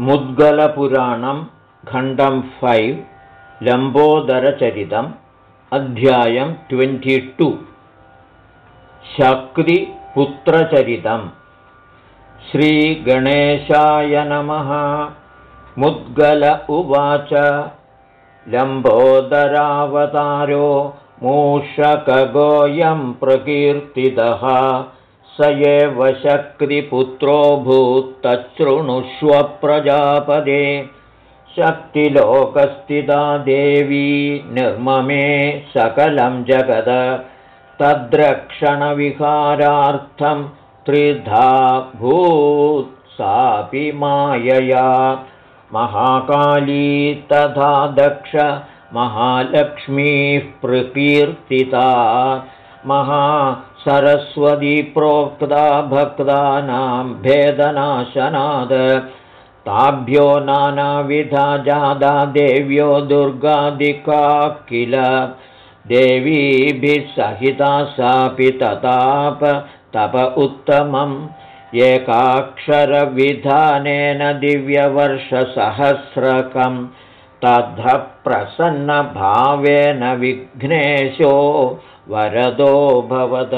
मुद्गलपुराणं खण्डं फैव् लम्बोदरचरितम् अध्यायं ट्वेण्टि शक्तिपुत्रचरितम्. श्रीगणेशाय नमः। मुद्गल उवाच। लम्बोदरावतारो मूषकगोऽयं प्रकीर्तितः स एव शक्तिपुत्रोऽभूत्तच्छृणुष्व प्रजापदे शक्तिलोकस्थिता देवी निर्ममे सकलं जगद। तद्रक्षणविहारार्थं त्रिधा सापि मायया। महाकाली तथा दक्ष महालक्ष्मीः प्रकीर्तिता महासरस्वती प्रोक्ता भक्तानां भेदनाशनाद। ताभ्यो नानाविधा जादा देव्यो दुर्गादिका किल। देवीभिः सहिता सापि तताप तप उत्तमम्। एकाक्षरविधानेन दिव्यवर्षसहस्रकम्। तद्ध प्रसन्नभावेन विघ्नेशो वरदो भवद।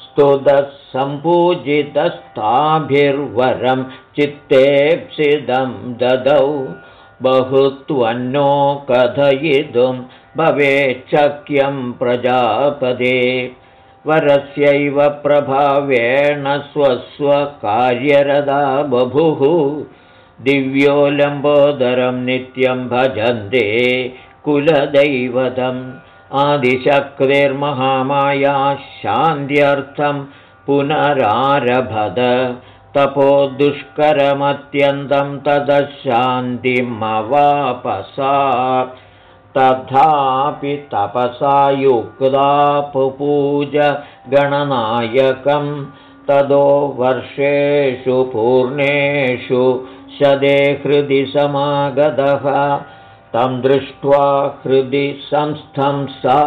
स्तुतः सम्पूजितस्ताभिर्वरं चित्तेप्सिदं ददौ। बहुत्वन्नो कथयितुं भवेच्छक्यं प्रजापदे। वरस्यैव प्रभावेण स्वस्वकार्यरदा बभुः। दिव्यो लम्बोदरं नित्यं भजन्ते कुलदैवतम् आदिशक्तिर्महामाया शान्त्यर्थं पुनरारभद। तपो दुष्करमत्यन्तं तदशान्तिमवापसा। तथापि तपसा युक्ता पुपूज गणनायकं तदो वर्षेषु पूर्णेषु शदे हृदि समागतः तं दृष्ट्वा हृदि संस्थं सा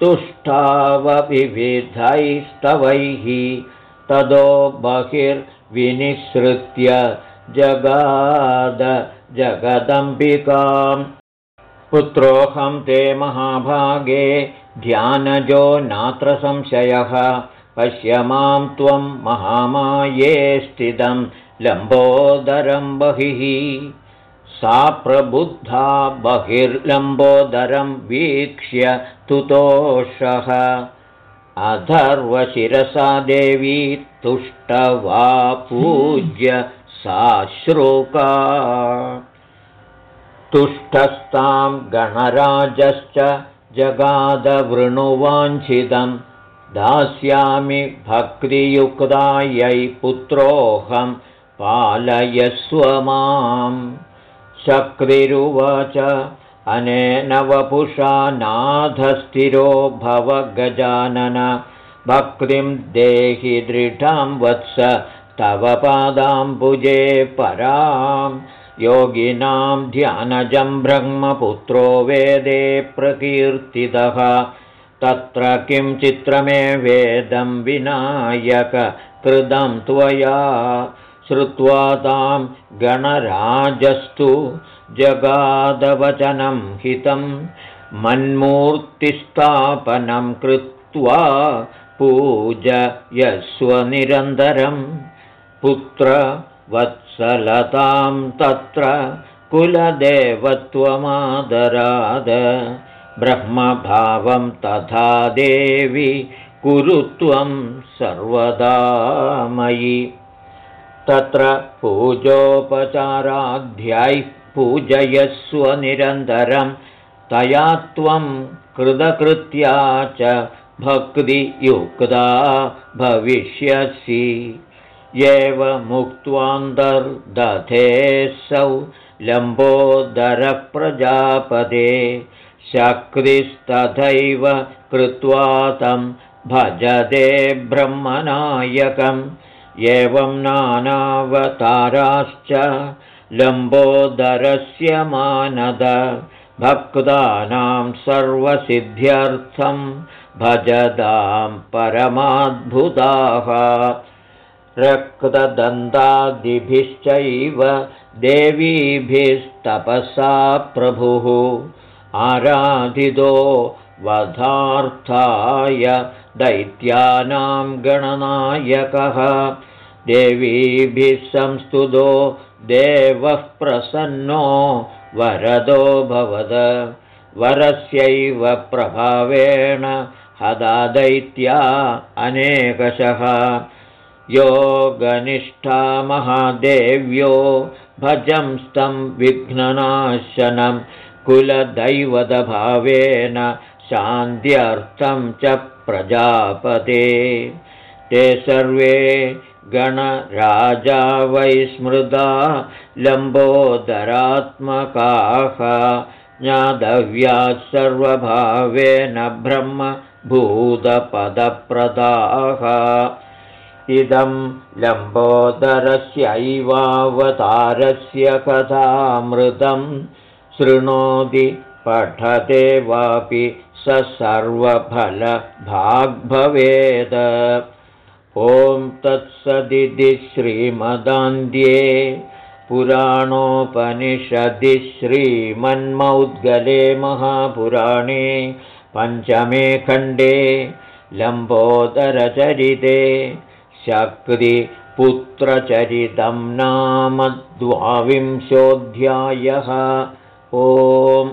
तुष्टावविविधैस्तवैः तदो बहिर्विनिसृत्य जगाद जगदम्बिकाम्। पुत्रोऽहं ते महाभागे ध्यानजो नात्र संशयः। पश्य मां त्वं महामाये स्थितं लम्बोदरं बहिः सा प्रबुद्धा बहिर्लम्बोदरं वीक्ष्य तुतोषः। अथर्वशिरसा देवी तुष्टवा पूज्य साश्रुका। तुष्टस्तां गणराजश्च जगादवृणुवाञ्छितं। दास्यामि भक्तियुक्तायै पुत्रोऽहं पालयस्व माम् शक्तिरुवाच अनेन वपुषा नाथस्थिरो भव गजानन भक्तिं देहि दृढां वत्स तव पादाम्बुजे पराम् योगिनां ध्यानजं ब्रह्मपुत्रो वेदे प्रकीर्तितः। तत्र किं चित्रमे वेदं विनायक कृतं त्वया श्रुत्वा तां गणराजस्तु जगादवचनं हितं मन्मूर्तिस्थापनं कृत्वा पूजयस्वनिरन्तरं पुत्र वत्सलतां तत्र कुलदेवत्वमादराद। ब्रह्मभावं तथा देवि कुरु त्वं सर्वदा मयि तत्र पूजोपचाराध्यायः पूजयस्वनिरन्तरं तया त्वं कृतकृत्या च भक्तियुक्ता भविष्यसि। एवमुक्त्वान्तर्दधेऽसौ लम्बोदरप्रजापदे शक्तिस्तथैव कृत्वा तं भजते ब्रह्मनायकम् एवं नानावताराश्च लम्बोदरस्य मानद भक्तानां सर्वसिद्ध्यर्थं भजदां परमाद्भुताः। रक्तदन्तादिभिश्चैव देवीभिस्तपसा प्रभुः। आराधितो वधार्थाय दैत्यानां गणनायकः। देवीभिः संस्तुतो देवः प्रसन्नो वरदो भवद। वरस्यैव प्रभावेण हदा दैत्या अनेकशः। योगनिष्ठा महादेव्यो भजंस्तं विघ्ननाशनं कुलदैवतभावेन शान्त्यर्थं च प्रजापते। ते सर्वे गणराजा वैस्मृदा लम्बोदरात्मकाः। ज्ञातव्यात् सर्वभावेन ब्रह्मभूतपदप्रदाः। इदं लम्बोदरस्यैवावतारस्य कथामृतं शृणोति पठते वापि स सर्वफलभाग्भवेद। ॐ तत्सदिति श्रीमदान्ध्ये पुराणोपनिषदि श्रीमन्मौद्गले महापुराणे पञ्चमे खण्डे लम्बोदरचरिते शक्तिपुत्रचरितं नाम द्वाविंशोऽध्यायः। ओम्